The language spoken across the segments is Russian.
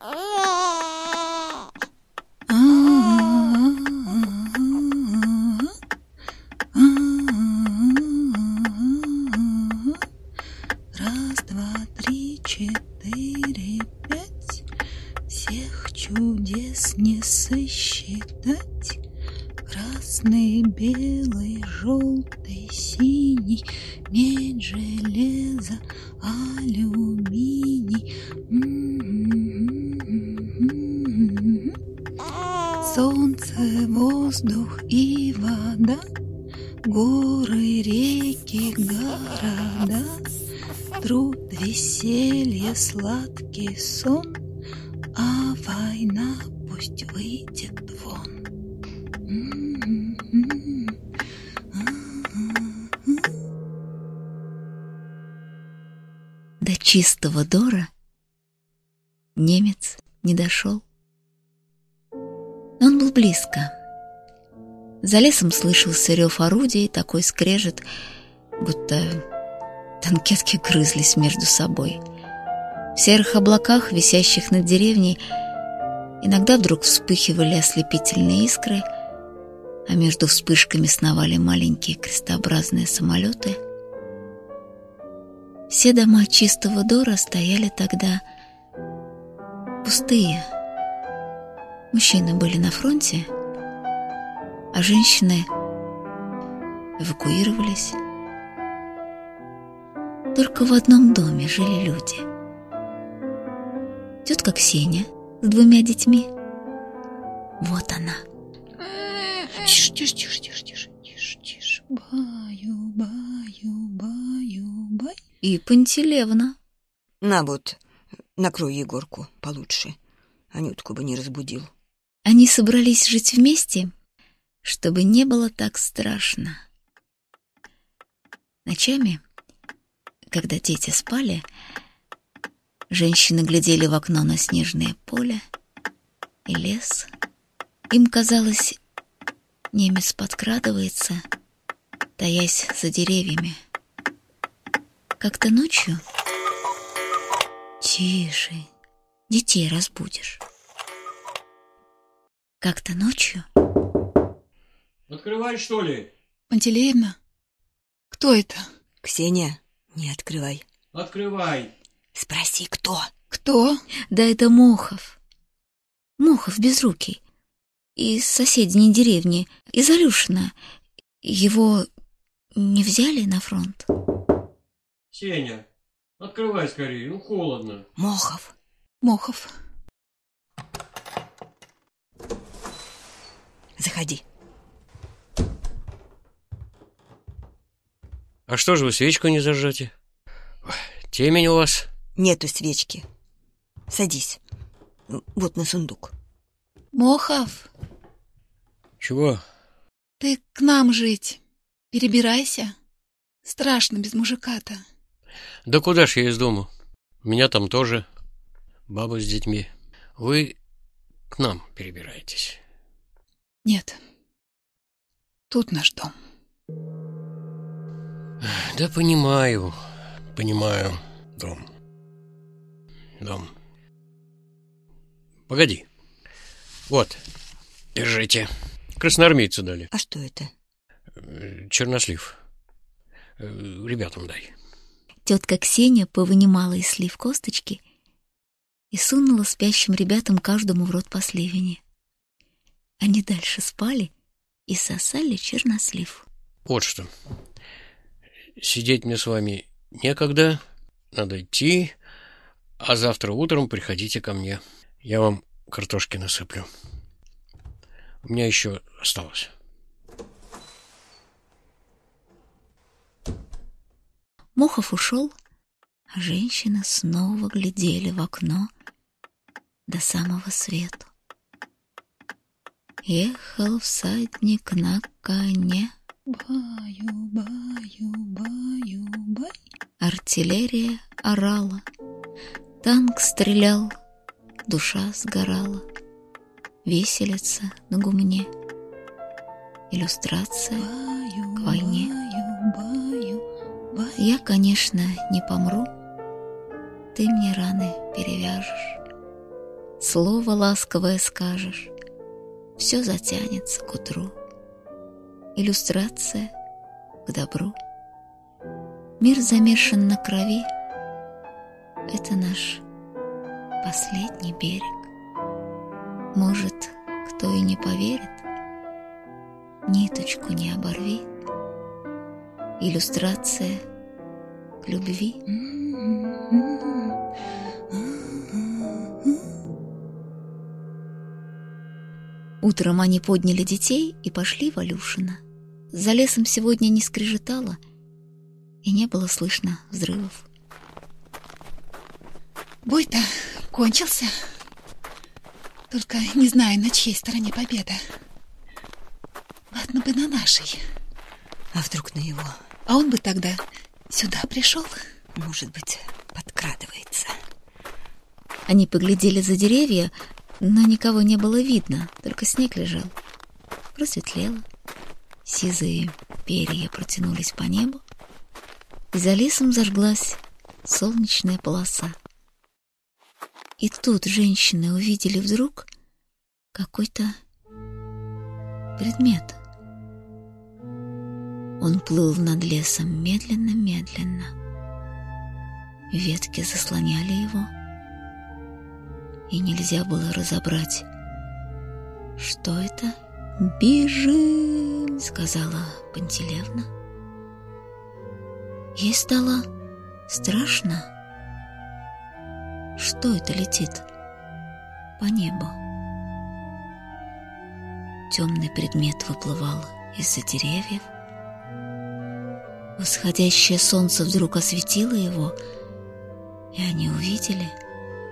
Раз, два, три, четыре, пять Всех чудес не сосчитать Красный, белый, желтый, синий Медь, железо, алюминий М-м-м-м-м. Воздух и вода Горы, реки, города Труд, веселье, сладкий сон А война пусть выйдет вон. До чистого Дора немец не дошел. Но он был близко. За лесом слышался рев орудий, такой скрежет, будто танкетки грызлись между собой. В серых облаках, висящих над деревней, иногда вдруг вспыхивали ослепительные искры, а между вспышками сновали маленькие крестообразные самолеты. Все дома чистого Дора стояли тогда пустые. Мужчины были на фронте, а женщины эвакуировались. Только в одном доме жили люди. Тетка Ксения с двумя детьми. Вот она. Тише, тише, тише, тише, тише, тише, тише. Баю, баю, баю, бай. И Пантелевна. На вот, накрой Егорку получше. Анютку бы не разбудил. Они собрались жить вместе, чтобы не было так страшно. Ночами, когда дети спали, женщины глядели в окно на снежное поле и лес. Им казалось, немец подкрадывается, таясь за деревьями. Как-то ночью... Тише, детей разбудишь. Как-то ночью Открывай, что ли? Пантелеевна? Кто это? Ксения, не открывай. Открывай. Спроси, кто? Кто? Да это Мохов. Мохов безрукий. Из соседней деревни, из Алюшина. Его не взяли на фронт? Сеня, открывай скорее, ну холодно. Мохов. Мохов. Заходи. А что же вы свечку не зажжете? Темень у вас. Нету свечки. Садись. Вот на сундук. Мохов, Чего? ты к нам жить. Перебирайся. Страшно без мужика-то. Да куда ж я из дому? Меня там тоже баба с детьми. Вы к нам перебираетесь. Нет. Тут наш дом. Да понимаю, понимаю. Дом. Дом. Погоди. Вот, держите. Красноармейцы дали. А что это? Э, Чернослив. Э, Ребятам дай. Тетка Ксения повынимала из слив косточки и сунула спящим ребятам каждому в рот по сливине. Они дальше спали и сосали чернослив. Вот что. Сидеть мне с вами некогда. Надо идти. А завтра утром приходите ко мне. Я вам картошки насыплю. У меня еще осталось. Мохов ушел, а женщины снова глядели в окно до самого свету. Ехал всадник на коне, Баю, баю, баю, бай. артиллерия орала, танк стрелял, душа сгорала, виселица на гумне, иллюстрация Баю, к войне. баю, баю. Я, конечно, не помру, ты мне раны перевяжешь. слово ласковое скажешь, все затянется к утру. Иллюстрация к добру. Мир замешан на крови. Это наш последний берег. Может, кто и не поверит, ниточку не оборви. Иллюстрация к любви. Утром они подняли детей и пошли в Алюшино. За лесом сегодня не скрежетало, и не было слышно взрывов. Бой-то кончился. Только не знаю, на чьей стороне победа. Ладно бы на нашей. А вдруг на его? А он бы тогда сюда пришел. Может быть, подкрадывается. Они поглядели за деревья, но никого не было видно, только снег лежал. Просветлело. Сизые перья протянулись по небу, и за лесом зажглась солнечная полоса. И тут женщины увидели вдруг какой-то предмет. Он плыл над лесом медленно-медленно. Ветки заслоняли его, и нельзя было разобрать, что это. «Бежим!» — сказала Пантелевна. Ей стало страшно. Что это летит по небу? Темный предмет выплывал из-за деревьев. Восходящее солнце вдруг осветило его, и они увидели,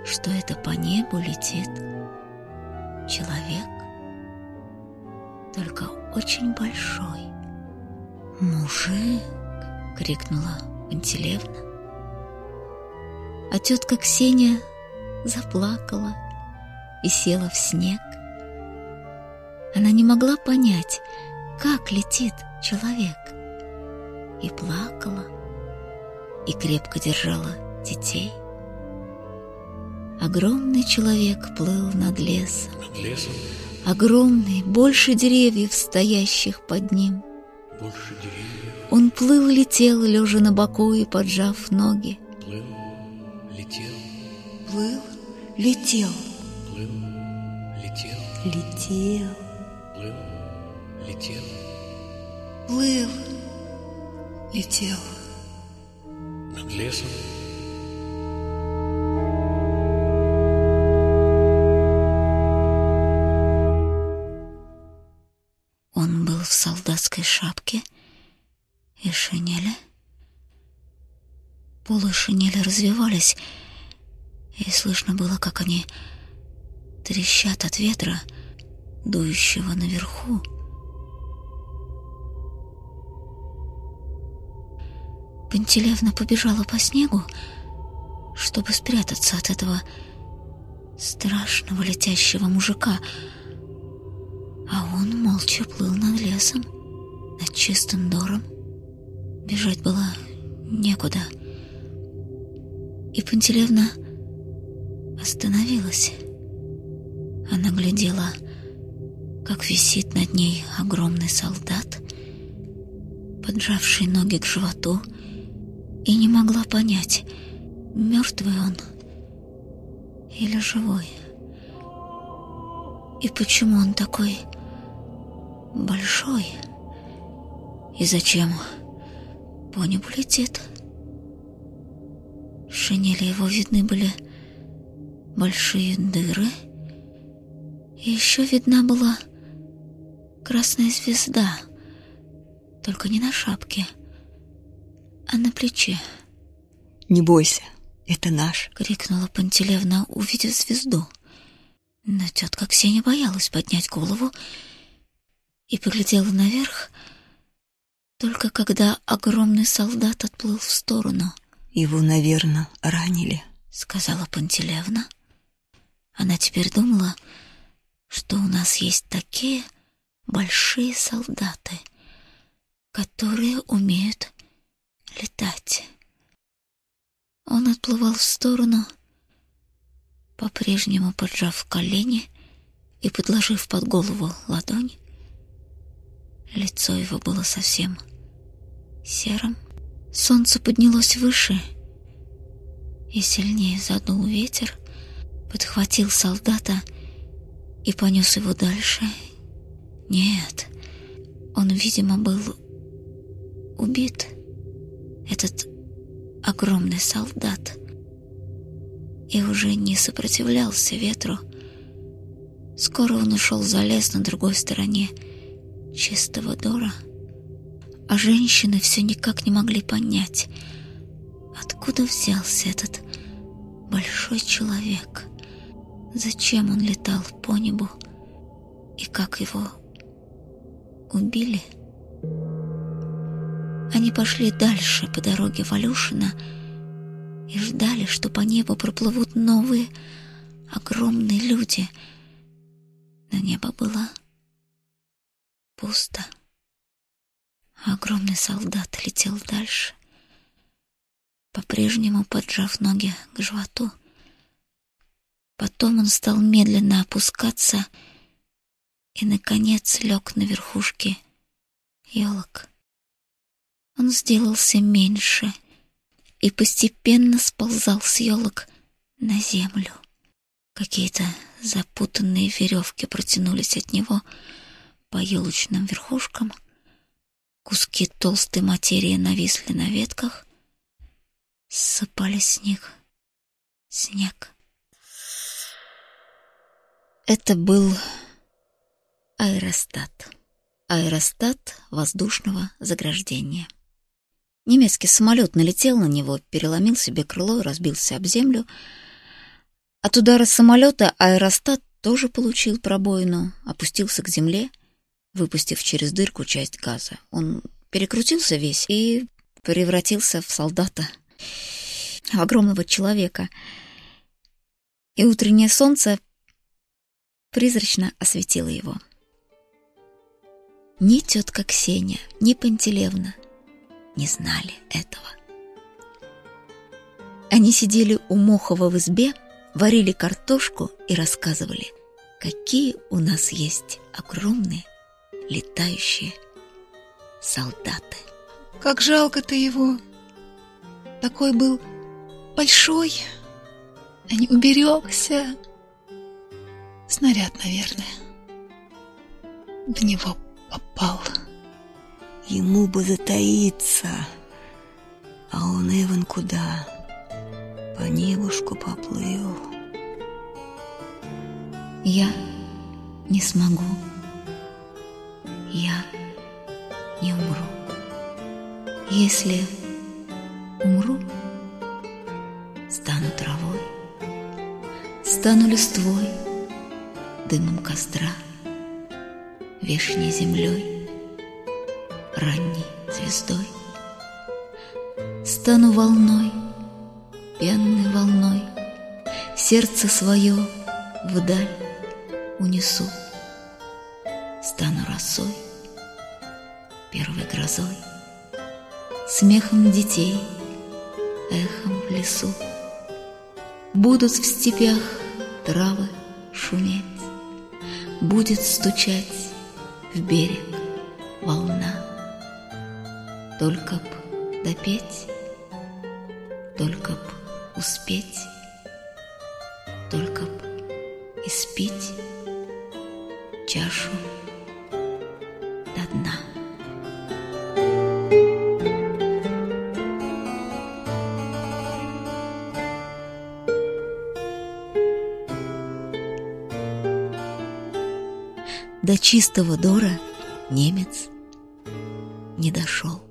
что это по небу летит человек, только очень большой. «Мужик!» — крикнула Пантелевна. А тетка Ксения заплакала и села в снег. Она не могла понять, как летит человек. И плакала, и крепко держала детей. Огромный человек плыл над лесом. Над лесом Огромный, больше деревьев, стоящих под ним. больше деревьев. Он плыл, летел, лежа на боку и поджав ноги. Плыл, летел, Плыл, летел, плыл, летел, летел. плыл, летел. Плыл, летел. Над лесом в солдатской шапке и шинели. Полы шинели развивались, и слышно было, как они трещат от ветра, дующего наверху. Пантелевна побежала по снегу, чтобы спрятаться от этого страшного летящего мужика, а он молча плыл над лесом, над чистым дором. Бежать было некуда. И Пантелевна остановилась. Она глядела, как висит над ней огромный солдат, поджавший ноги к животу, и не могла понять, мертвый он или живой. И почему он такой большой? И зачем по небу летит? В шинели его видны были большие дыры. И еще видна была красная звезда, только не на шапке, а на плече. Не бойся, это наш. крикнула Пантелевна, увидев звезду. Но тетка Ксения боялась поднять голову и поглядела наверх, только когда огромный солдат отплыл в сторону, Его, наверное, ранили. сказала Пантелевна. Она теперь думала, что у нас есть такие большие солдаты, которые умеют летать. Он отплывал в сторону По-прежнему поджав колени и подложив под голову ладонь, лицо его было совсем серым. Солнце поднялось выше, и сильнее задул ветер, подхватил солдата и понес его дальше. Нет, он, видимо, был убит. Этот огромный солдат. И уже не сопротивлялся ветру. Скоро он ушел за лес на другой стороне чистого Дора. А женщины все никак не могли понять, откуда взялся этот большой человек. Зачем он летал по небу и как его убили? Они пошли дальше по дороге Валюшина и ждали, что по небу проплывут новые огромные люди. Но небо было пусто. Огромный солдат летел дальше, по-прежнему поджав ноги к животу. Потом он стал медленно опускаться и, наконец, лег на верхушке елок. Он сделался меньше и постепенно сползал с елок на землю. Какие-то запутанные веревки протянулись от него по елочным верхушкам. Куски толстой материи нависли на ветках. Сыпали снег. Снег. Это был аэростат. Аэростат воздушного заграждения. Немецкий самолет налетел на него, переломил себе крыло разбился об землю. От удара самолета аэростат тоже получил пробоину, опустился к земле, выпустив через дырку часть газа. Он перекрутился весь и превратился в солдата, в огромного человека. И утреннее солнце призрачно осветило его. Ни тетка Ксения, ни Пантелевна — не знали этого. Они сидели у Мохова в избе, варили картошку и рассказывали, какие у нас есть огромные летающие солдаты. Как жалко-то его. Такой был большой, а не уберегся. Снаряд, наверное, в него попал. Ему бы затаиться, а он Эван куда? По небушку поплыл. Я не смогу. Я не умру. Если умру, стану травой, стану листвой, дымом костра, вешней землей ранней звездой. Стану волной, пенной волной, Сердце свое вдаль унесу. Стану росой, первой грозой, Смехом детей, эхом в лесу. Будут в степях травы шуметь, Будет стучать в берег волна. Только б допеть, только б успеть, только б испить чашу чистого Дора немец не дошел.